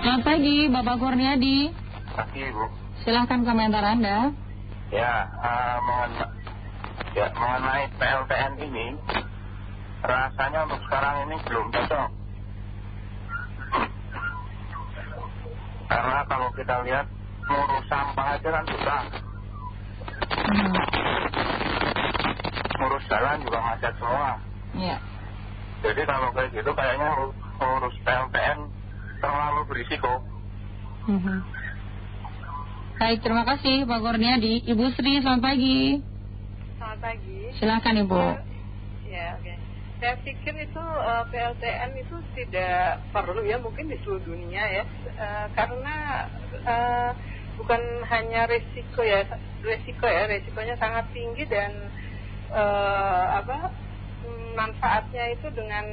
Selamat pagi, Bapak Kurniadi. Pagi, Bu. Silahkan komentar Anda. Ya, uh, mengenai, ya, mengenai PLTN ini, rasanya untuk sekarang ini belum cocok. Karena kalau kita lihat, ngurus sampah aja kan susah. Hmm. Ngurus jalan juga macet semua. Iya. Jadi kalau kayak gitu kayaknya ngurus PLTN berisiko. Mhm. Baik, terima kasih Pak Kurniadi. Ibu Sri, selamat pagi. Selamat pagi. Silahkan Ibu. Ya, oke. Saya pikir itu eh, PLTN itu tidak perlu ya, mungkin di seluruh dunia ya, Eh, karena eh, bukan hanya resiko ya, resiko ya, resikonya sangat tinggi dan eh, apa manfaatnya itu dengan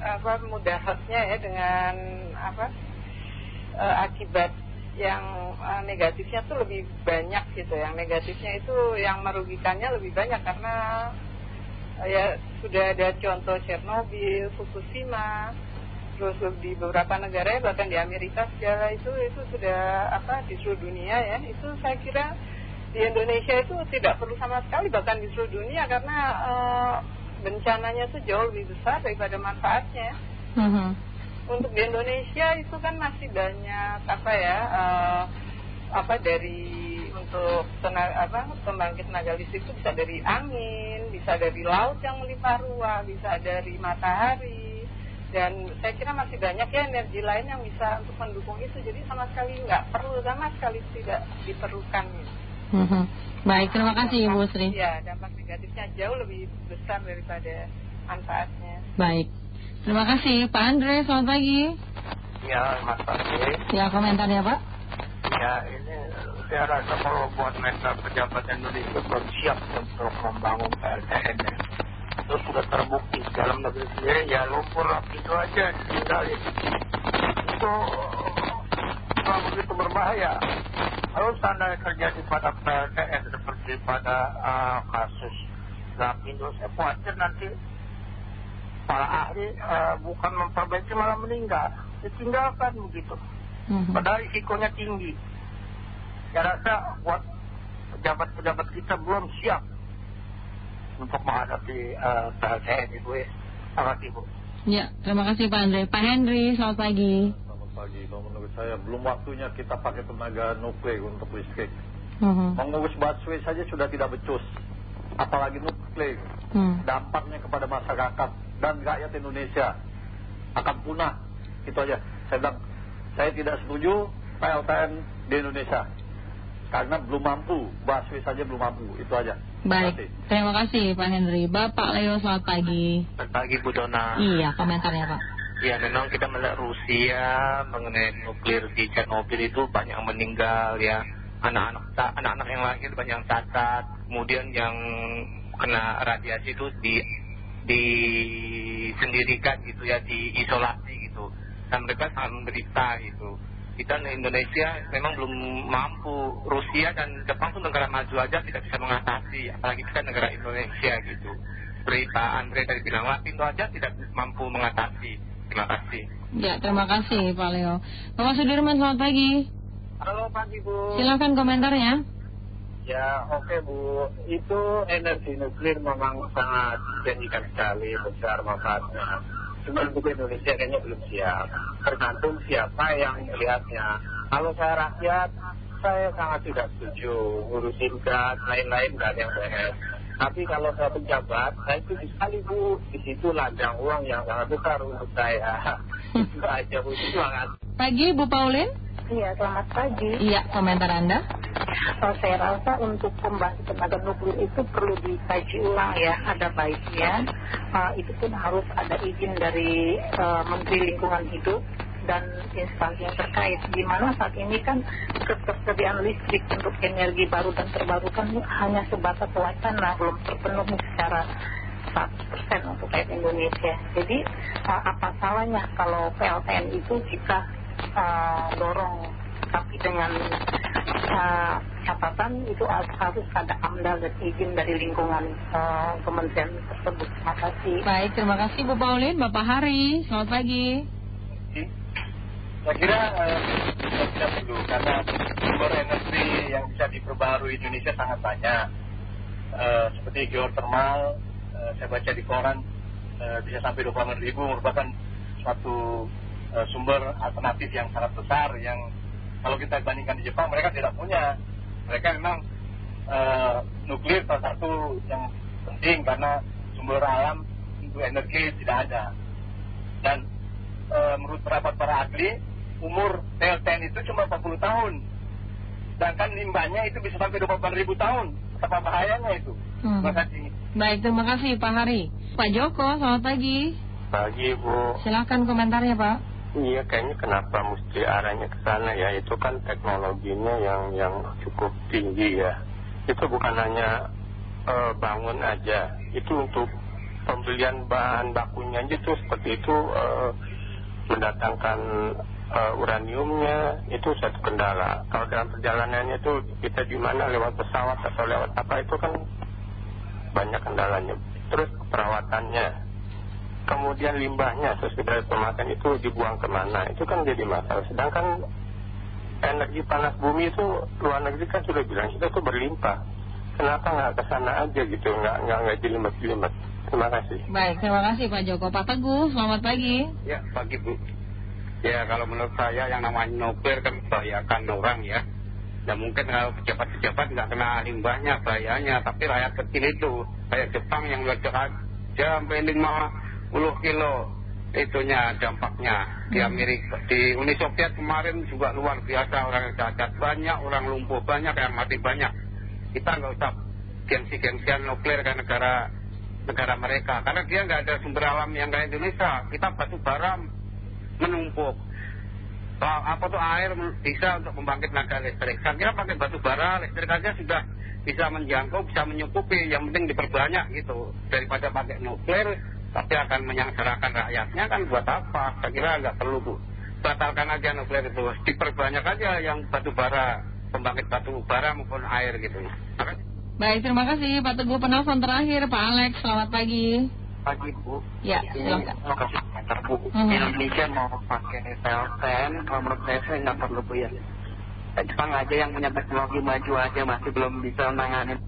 apa mudaratnya ya, dengan apa eh, akibat yang eh, negatifnya tuh lebih banyak gitu, yang negatifnya itu yang merugikannya lebih banyak karena eh, ya sudah ada contoh Chernobyl, Fukushima, terus di beberapa negara ya, bahkan di Amerika segala itu itu sudah apa di seluruh dunia ya. Itu saya kira di Indonesia itu tidak perlu sama sekali bahkan di seluruh dunia karena eh, bencananya itu jauh lebih besar daripada manfaatnya Mhm. untuk di Indonesia itu kan masih banyak apa ya eh, apa dari untuk tenaga apa pembangkit tenaga listrik itu bisa dari angin, bisa dari laut yang melimpah ruah, bisa dari matahari dan saya kira masih banyak ya energi lain yang bisa untuk mendukung itu jadi sama sekali nggak perlu sama sekali tidak diperlukan gitu. Mhm. Baik, terima kasih Ibu Sri. Ya dampak negatifnya jauh lebih besar daripada manfaatnya. Baik. Terima kasih Pak Andre, selamat pagi. Ya, Mas Pagi. Ya, komentarnya Pak. Ya, ini saya rasa kalau buat mereka pejabat Indonesia belum siap untuk membangun PLTN ya. Itu sudah terbukti dalam negeri sendiri ya lumpur itu aja ditinggalin. Itu uh, begitu berbahaya. Kalau seandainya terjadi pada PLTN seperti pada uh, kasus Lapindo, saya khawatir nanti para ahli uh, bukan memperbaiki malah meninggal. Ditinggalkan begitu. Mhm. Padahal risikonya tinggi. Saya rasa buat pejabat-pejabat kita belum siap untuk menghadapi uh, PLTN itu ya. Terima kasih Bu. Ya, terima kasih Pak Andre. Pak Henry, selamat pagi. Pagi, kalau menurut saya belum waktunya kita pakai tenaga nuklir untuk listrik. Mhm. Mengurus busway saja sudah tidak becus, apalagi nuklir. Hmm. Dampaknya kepada masyarakat dan rakyat Indonesia akan punah. Itu aja. Saya bilang, saya tidak setuju PLTN di Indonesia. Karena belum mampu, busway saja belum mampu. Itu aja. Terima Baik, kasih. terima kasih Pak Henry. Bapak Leo, selamat pagi. Selamat pagi Bu Dona. Iya, komentarnya Pak. Ya memang kita melihat Rusia mengenai nuklir di Chernobyl itu banyak meninggal ya. Anak-anak anak-anak yang lahir banyak cacat. Kemudian yang kena radiasi itu di disendirikan gitu ya, diisolasi gitu. Dan mereka sangat menderita gitu. Kita di Indonesia memang belum mampu. Rusia dan Jepang tuh negara maju aja tidak bisa mengatasi. Apalagi kita negara Indonesia gitu. Pak Andre tadi bilang, Lapindo aja tidak mampu mengatasi. Terima kasih. Ya, terima kasih Pak Leo. Bapak Sudirman, selamat pagi. Halo pagi Bu. Silakan komentarnya. Ya oke Bu, itu energi nuklir memang sangat menjanjikan sekali besar manfaatnya. Cuma untuk Indonesia kayaknya belum siap. Tergantung siapa yang melihatnya. Kalau saya rakyat, saya sangat tidak setuju ngurusin gas lain-lain ada yang beres. Tapi kalau saya pejabat, saya setuju sekali Bu. Di situ ladang uang yang sangat besar untuk saya. Itu aja Bu, terima kasih. Pagi, Bu Paulin. Iya, selamat pagi. Iya, komentar Anda. Oh, saya rasa untuk pembangkit tenaga nuklir itu perlu dikaji ulang ya, ada baiknya. Uh, itu pun harus ada izin dari uh, Menteri Lingkungan Hidup dan instansi yang terkait. Di mana saat ini kan ketersediaan listrik untuk energi baru dan terbarukan hanya sebatas wacana, belum terpenuhi secara 100% untuk rakyat Indonesia. Jadi uh, apa salahnya kalau PLTN itu kita uh, dorong tapi dengan uh, catatan itu harus, ada amdal dan izin dari lingkungan kementerian tersebut. Terima kasih. Baik, terima kasih Bu Paulin. Bapak Hari, selamat pagi. Saya kira eh, tidak perlu karena sumber energi yang bisa diperbarui di Indonesia sangat banyak. Eh, seperti geothermal, eh, saya baca di koran bisa sampai 28 ribu merupakan suatu sumber alternatif yang sangat besar yang kalau kita bandingkan di Jepang mereka tidak punya. Mereka memang nuklir salah satu yang penting karena sumber alam untuk energi tidak ada. Dan menurut pendapat para ahli, umur PLTN itu cuma 40 tahun. Sedangkan limbahnya itu bisa sampai 28 ribu tahun. Apa bahayanya itu? Hmm. Terima kasih. Baik, terima kasih Pak Hari. Pak Joko, selamat pagi. Pagi Bu. Silahkan komentarnya Pak. Iya kayaknya kenapa mesti arahnya ke sana ya itu kan teknologinya yang yang cukup tinggi ya. Itu bukan hanya eh, bangun aja, itu untuk pembelian bahan bakunya aja tuh seperti itu eh, mendatangkan eh, uraniumnya itu satu kendala. Kalau dalam perjalanannya itu kita di mana lewat pesawat atau lewat apa itu kan banyak kendalanya. Terus perawatannya, kemudian limbahnya sesuai dari pemakaian itu dibuang ke mana, itu kan jadi masalah. Sedangkan energi panas bumi itu luar negeri kan sudah bilang kita tuh berlimpah. Kenapa nggak ke sana aja gitu, nggak nggak nggak jelimet-jelimet. Terima kasih. Baik, terima kasih Pak Joko. Pak Teguh, selamat pagi. Ya, pagi Bu. Ya, kalau menurut saya yang namanya nuklir kan membahayakan orang ya. Ya mungkin kalau pejabat-pejabat nggak kena limbahnya, bahayanya. Tapi rakyat kecil itu, kayak Jepang yang aja sampai 50 kilo itunya dampaknya. Di Amerika, di Uni Soviet kemarin juga luar biasa orang yang cacat banyak, orang lumpuh banyak, yang mati banyak. Kita nggak usah gengsi-gengsian nuklir ke negara negara mereka. Karena dia nggak ada sumber alam yang kayak Indonesia. Kita batu bara menumpuk. Apa tuh air bisa untuk membangkit naga listrik. Saya kira pakai batu bara listrik aja sudah bisa menjangkau, bisa mencukupi. Yang penting diperbanyak gitu. Daripada pakai nuklir, tapi akan menyengsarakan rakyatnya kan buat apa? Saya kira nggak perlu bu. Batalkan aja nuklir itu. Diperbanyak aja yang batu bara, pembangkit batu bara maupun air gitu. Baik, terima kasih Pak Teguh. Penelpon terakhir Pak Alex, selamat pagi. Pagi Bu. Ya, Ini silakan. mau kasih komentar Bu. Hmm. Indonesia mau pakai PLTN, kalau menurut saya saya nggak perlu Bu ya. Jepang aja yang punya teknologi maju aja masih belum bisa menangani